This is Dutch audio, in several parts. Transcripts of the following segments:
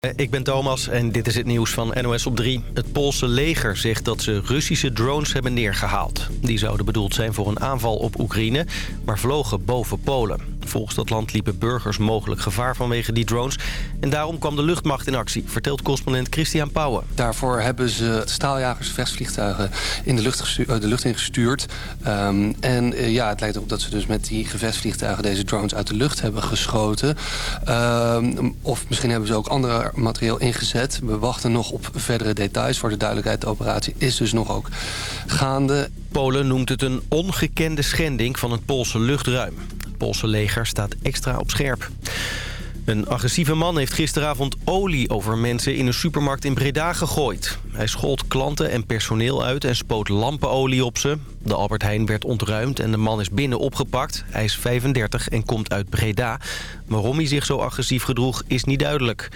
Eh, ik ben Thomas en dit is het nieuws van NOS op 3. Het Poolse leger zegt dat ze Russische drones hebben neergehaald. Die zouden bedoeld zijn voor een aanval op Oekraïne, maar vlogen boven Polen. Volgens dat land liepen burgers mogelijk gevaar vanwege die drones. En daarom kwam de luchtmacht in actie, vertelt correspondent Christian Pauwen. Daarvoor hebben ze staaljagers, gevechtsvliegtuigen in de lucht, de lucht ingestuurd. Um, en uh, ja, het lijkt erop dat ze dus met die gevechtsvliegtuigen deze drones uit de lucht hebben geschoten. Um, of misschien hebben ze ook andere materieel ingezet. We wachten nog op verdere details. Voor de duidelijkheid, de operatie is dus nog ook gaande. Polen noemt het een ongekende schending van het Poolse luchtruim. Poolse leger staat extra op scherp. Een agressieve man heeft gisteravond olie over mensen in een supermarkt in Breda gegooid. Hij schold klanten en personeel uit en spoot lampenolie op ze. De Albert Heijn werd ontruimd en de man is binnen opgepakt. Hij is 35 en komt uit Breda. Waarom hij zich zo agressief gedroeg is niet duidelijk.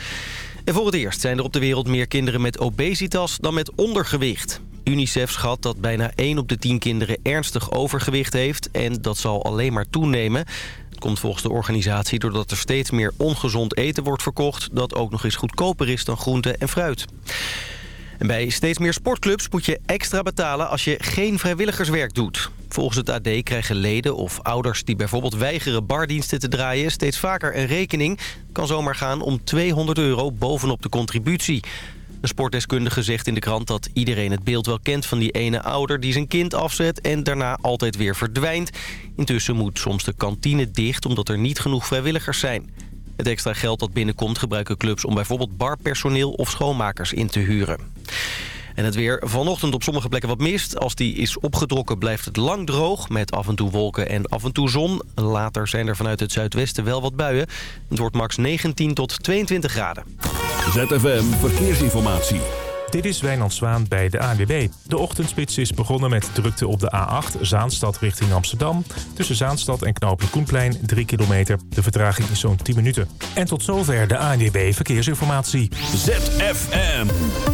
En voor het eerst zijn er op de wereld meer kinderen met obesitas dan met ondergewicht. UNICEF schat dat bijna 1 op de 10 kinderen ernstig overgewicht heeft... en dat zal alleen maar toenemen. Het komt volgens de organisatie doordat er steeds meer ongezond eten wordt verkocht... dat ook nog eens goedkoper is dan groente en fruit. En bij steeds meer sportclubs moet je extra betalen als je geen vrijwilligerswerk doet. Volgens het AD krijgen leden of ouders die bijvoorbeeld weigeren bardiensten te draaien... steeds vaker een rekening. kan zomaar gaan om 200 euro bovenop de contributie. Een sportdeskundige zegt in de krant dat iedereen het beeld wel kent van die ene ouder die zijn kind afzet en daarna altijd weer verdwijnt. Intussen moet soms de kantine dicht omdat er niet genoeg vrijwilligers zijn. Het extra geld dat binnenkomt gebruiken clubs om bijvoorbeeld barpersoneel of schoonmakers in te huren. En het weer vanochtend op sommige plekken wat mist. Als die is opgetrokken blijft het lang droog met af en toe wolken en af en toe zon. Later zijn er vanuit het zuidwesten wel wat buien. Het wordt max 19 tot 22 graden. ZFM Verkeersinformatie. Dit is Wijnand Zwaan bij de ANWB. De ochtendspits is begonnen met drukte op de A8 Zaanstad richting Amsterdam. Tussen Zaanstad en Knoopje Koenplein 3 kilometer. De vertraging is zo'n 10 minuten. En tot zover de ANWB Verkeersinformatie. ZFM.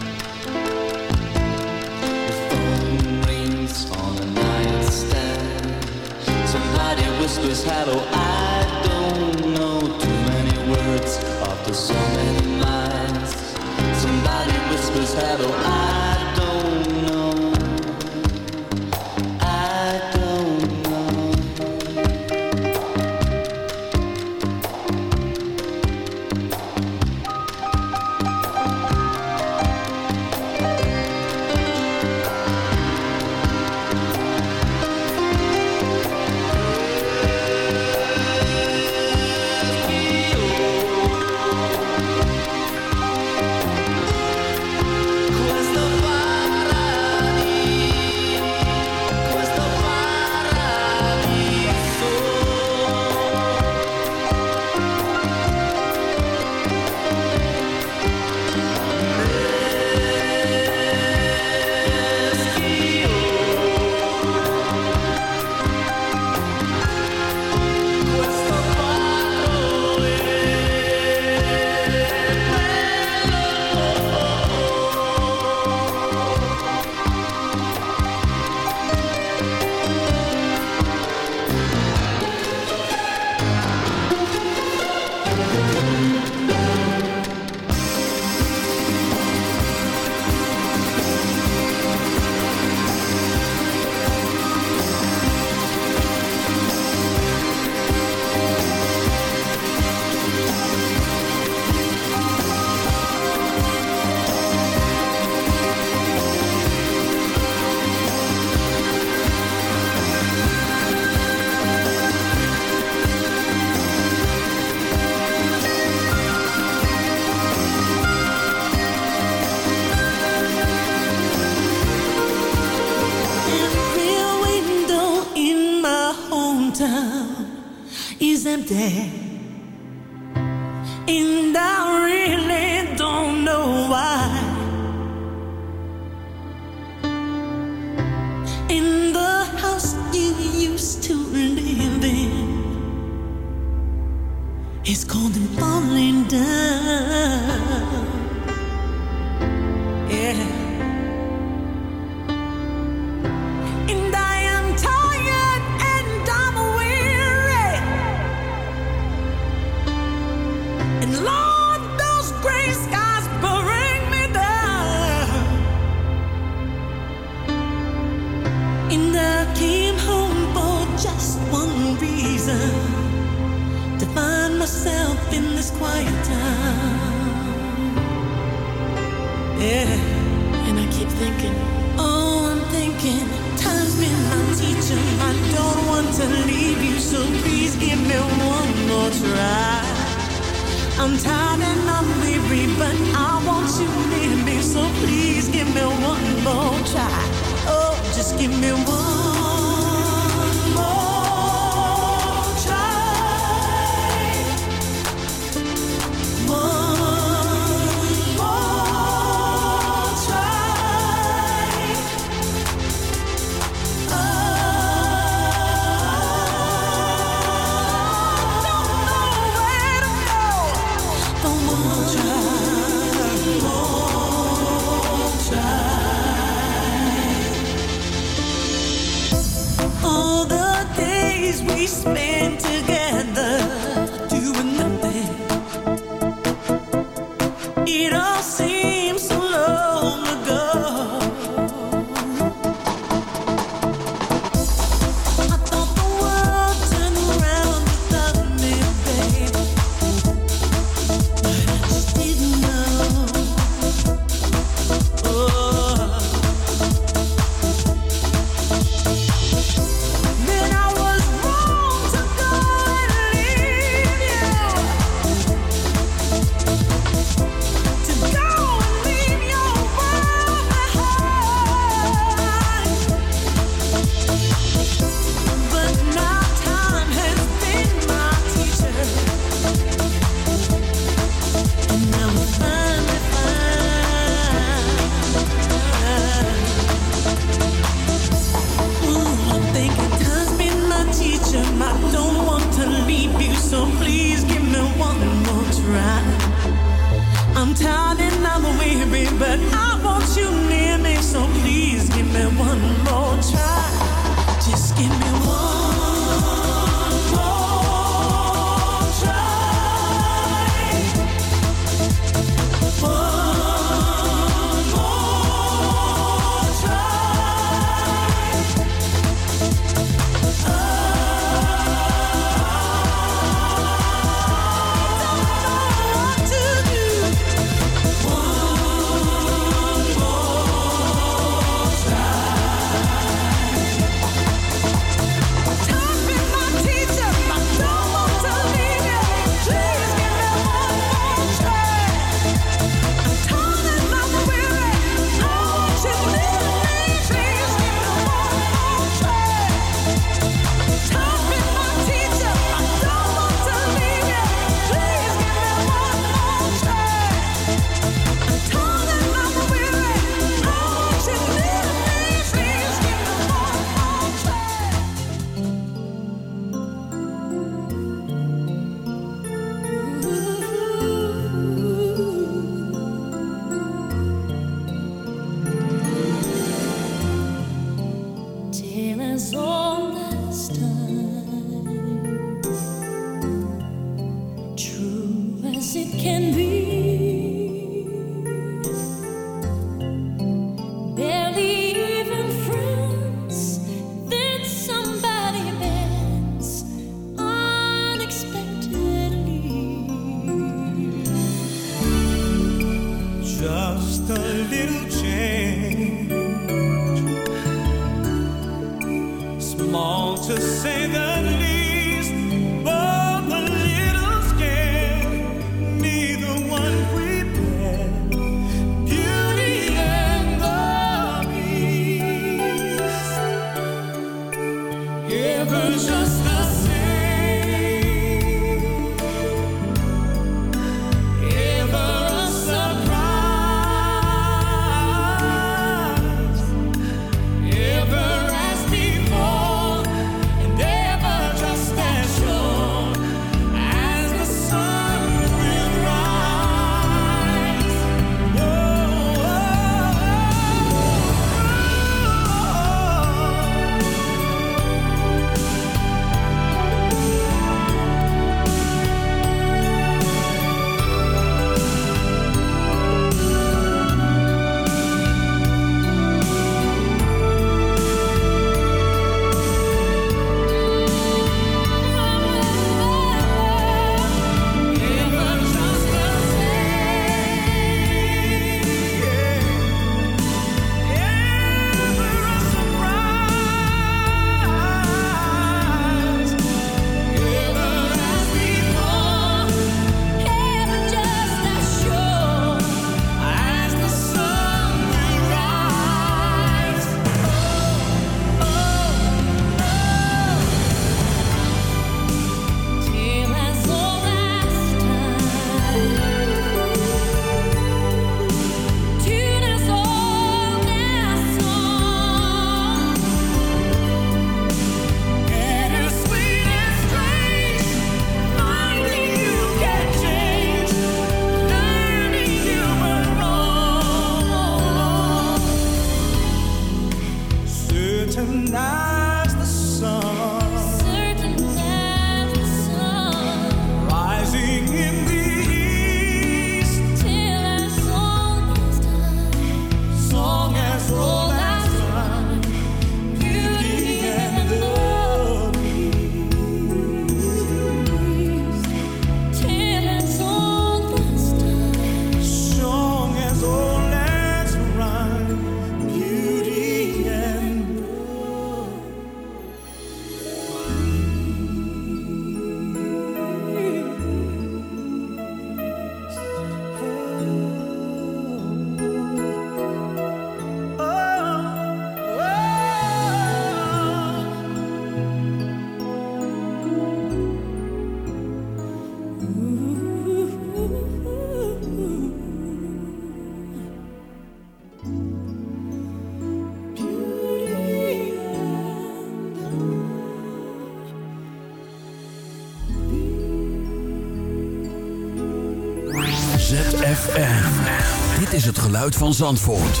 geluid van Zandvoort.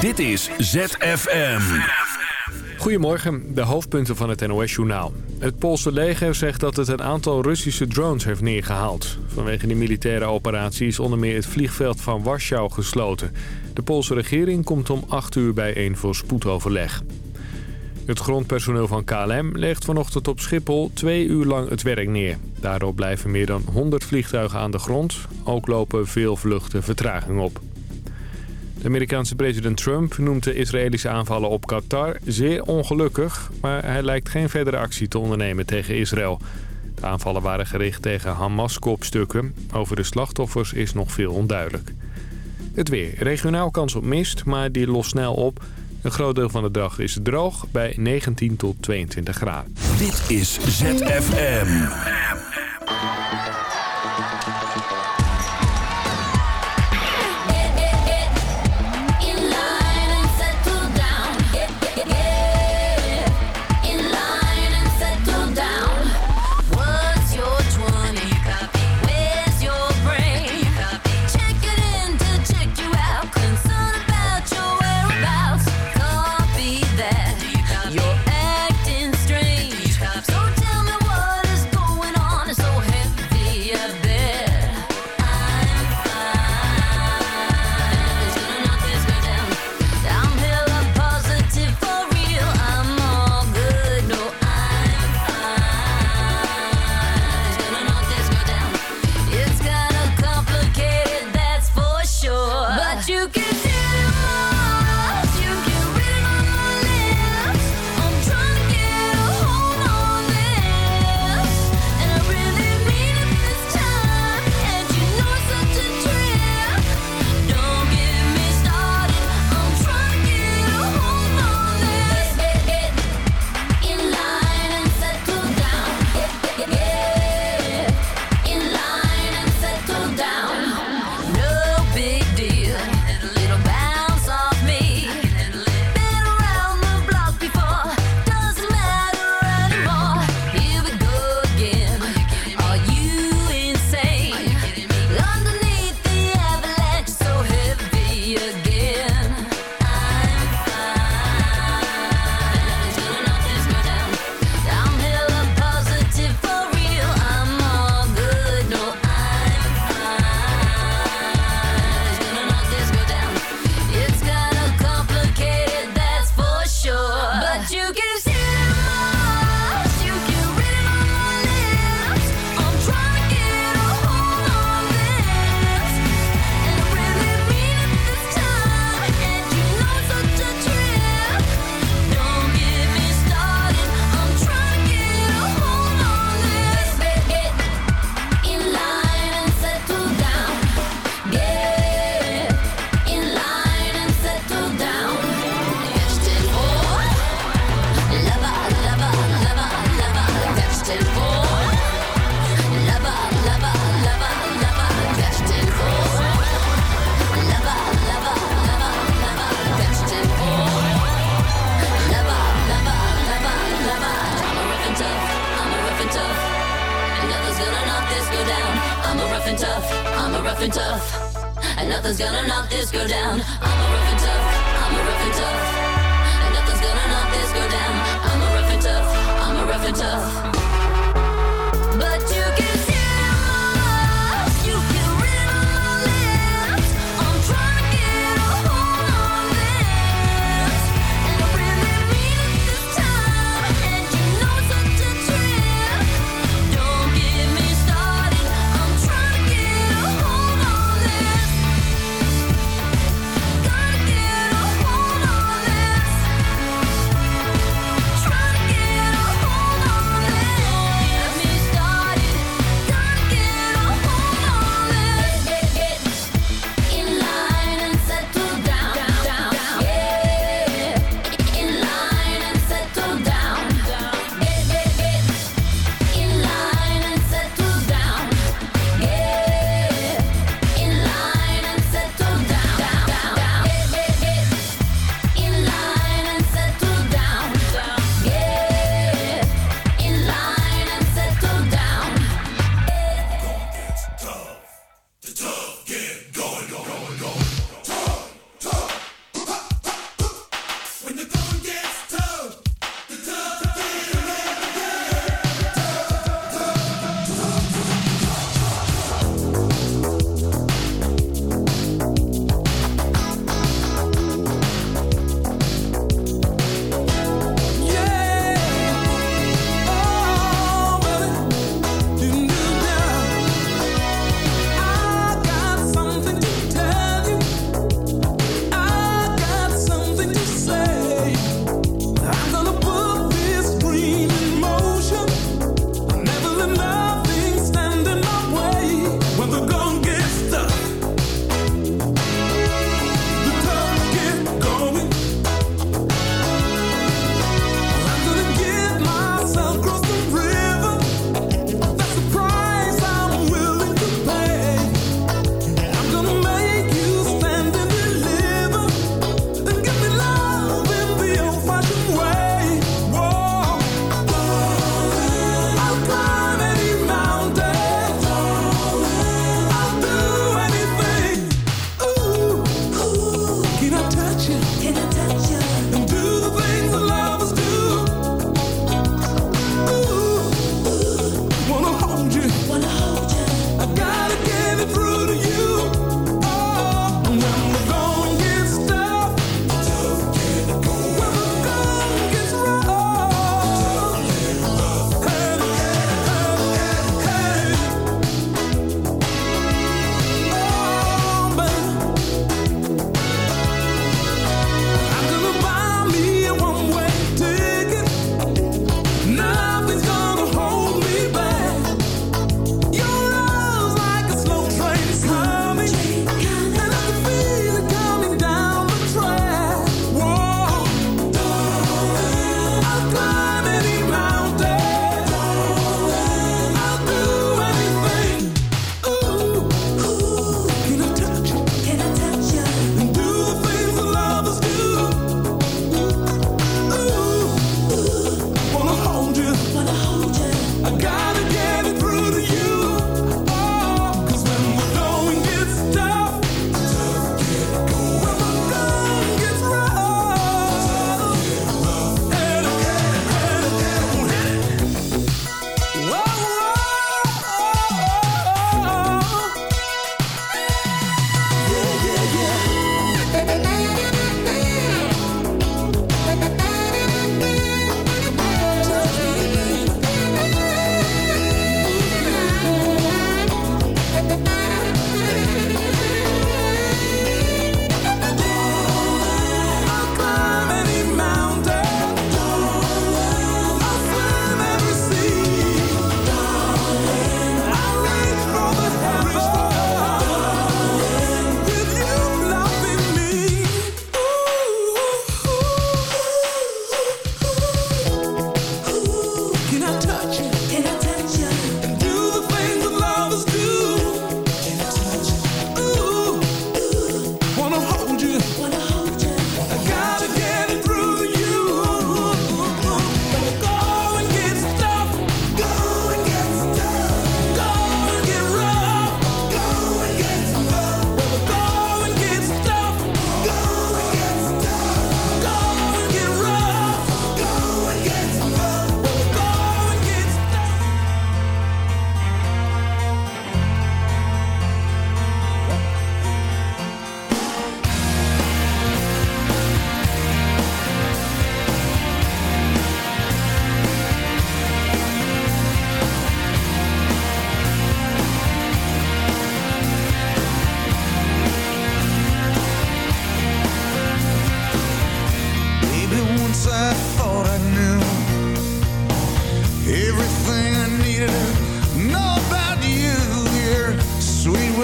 Dit is ZFM. Goedemorgen, de hoofdpunten van het NOS-journaal. Het Poolse leger zegt dat het een aantal Russische drones heeft neergehaald. Vanwege de militaire operatie is onder meer het vliegveld van Warschau gesloten. De Poolse regering komt om 8 uur bijeen voor spoedoverleg. Het grondpersoneel van KLM legt vanochtend op Schiphol twee uur lang het werk neer. Daardoor blijven meer dan 100 vliegtuigen aan de grond. Ook lopen veel vluchten vertraging op. De Amerikaanse president Trump noemt de Israëlische aanvallen op Qatar zeer ongelukkig... maar hij lijkt geen verdere actie te ondernemen tegen Israël. De aanvallen waren gericht tegen Hamas-kopstukken. Over de slachtoffers is nog veel onduidelijk. Het weer. Regionaal kans op mist, maar die lost snel op. Een groot deel van de dag is droog bij 19 tot 22 graden. Dit is ZFM.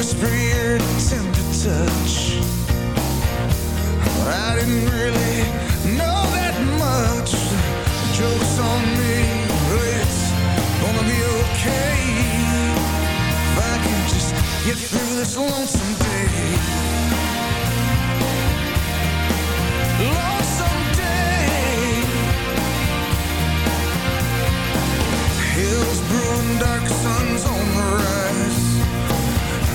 whisper your tender touch. I didn't really know that much. Jokes on me, it's gonna be okay. If I can just get through this lonesome day. Lonesome day. Hills brewing, dark suns on the rise.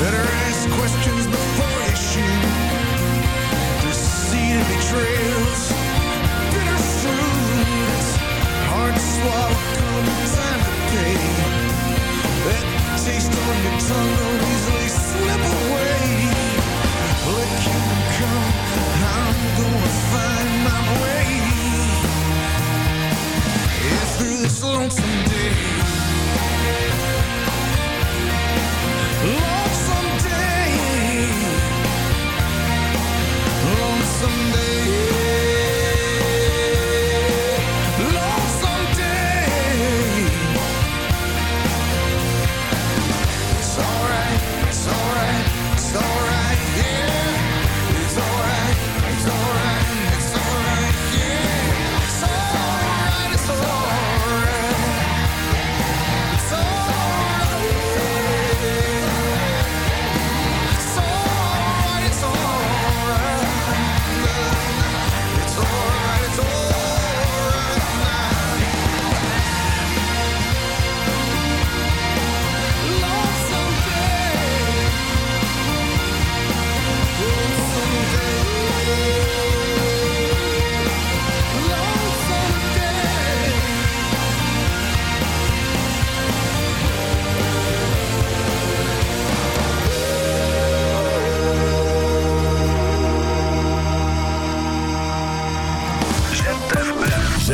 Better ask questions before you shoot. Deceit and betrayals, bitter fruit. Hard to swallow, come time to pay. That taste on your tongue will easily slip away. Let you come, I'm gonna find my way. Yeah, through this lonesome day. someday.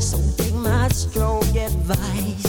So take my strong advice.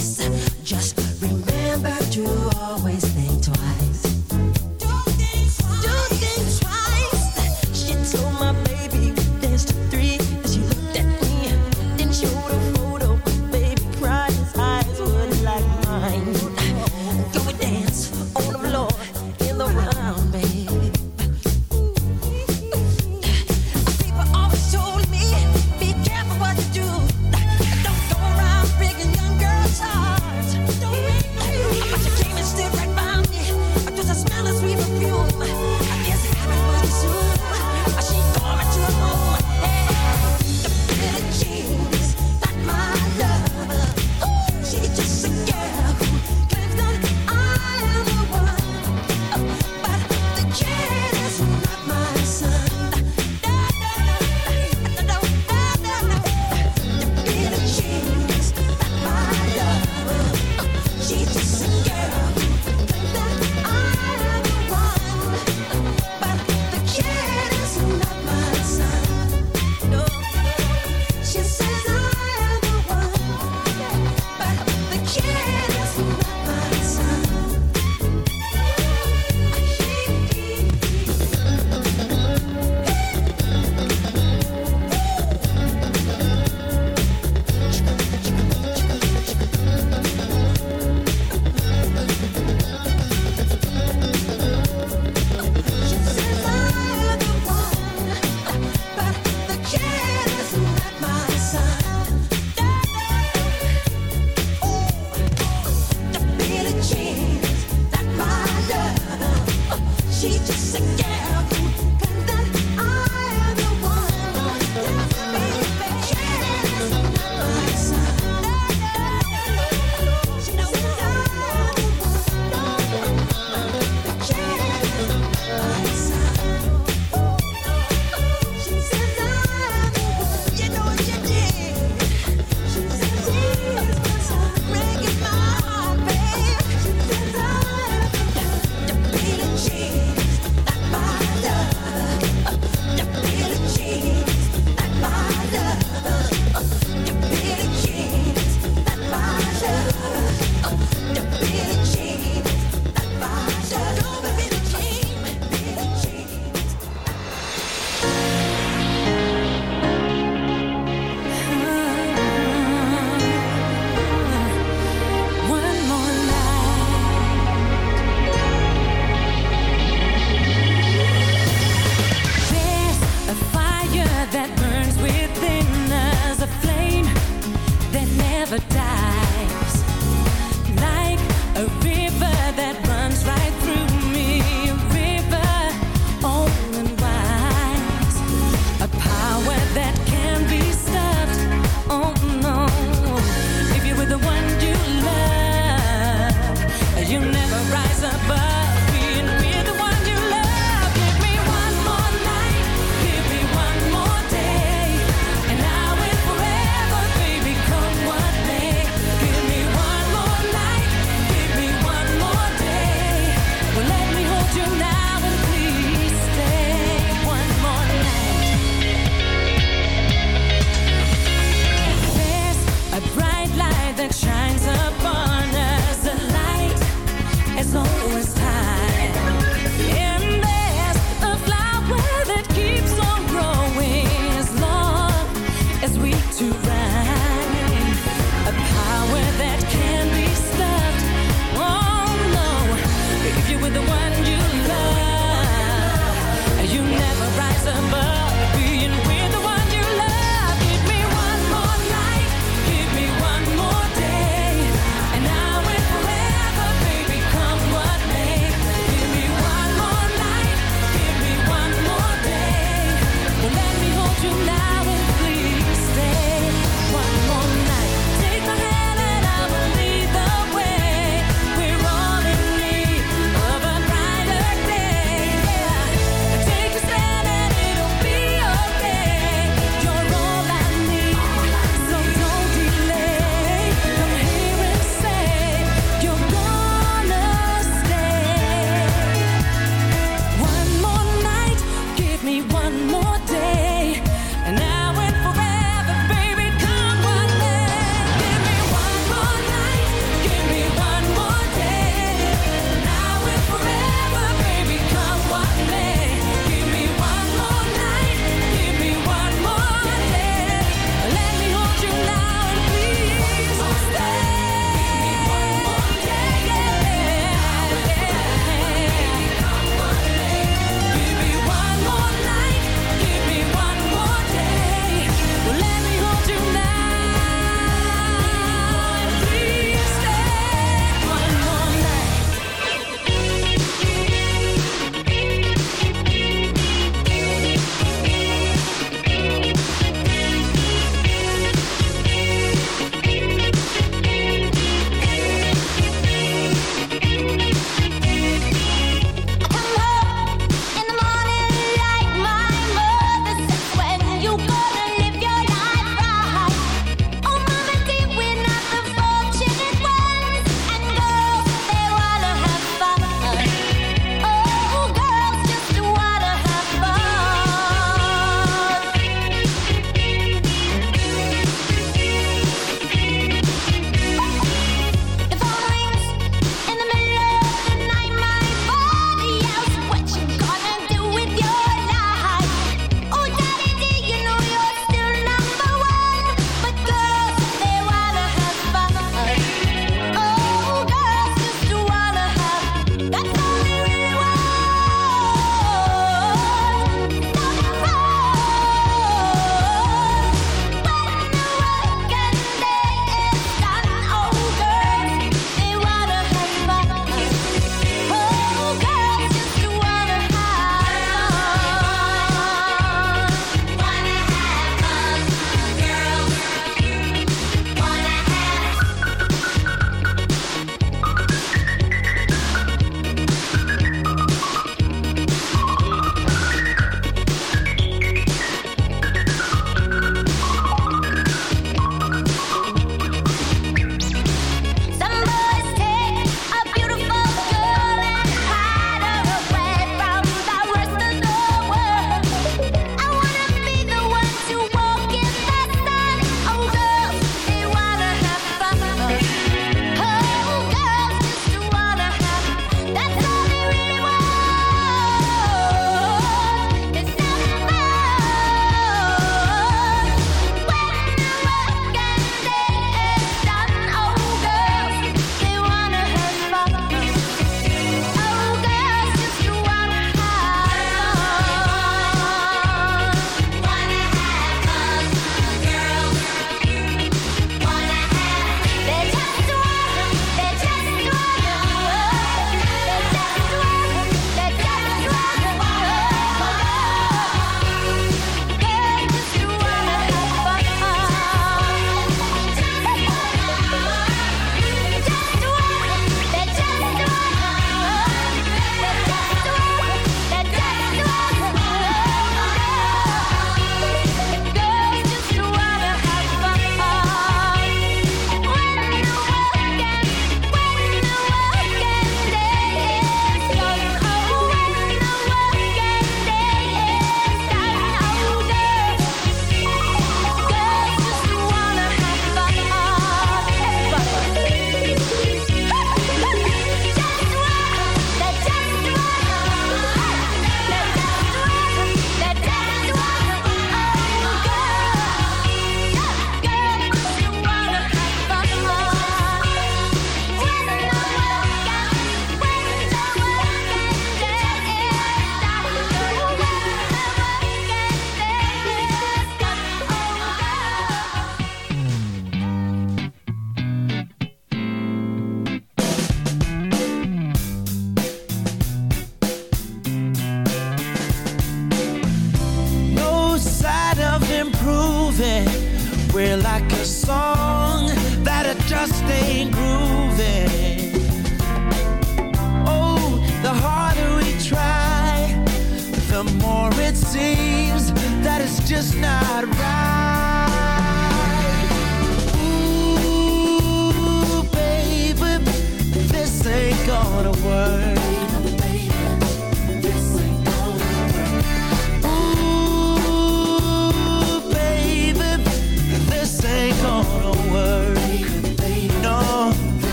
We're like a song that it just ain't grooving.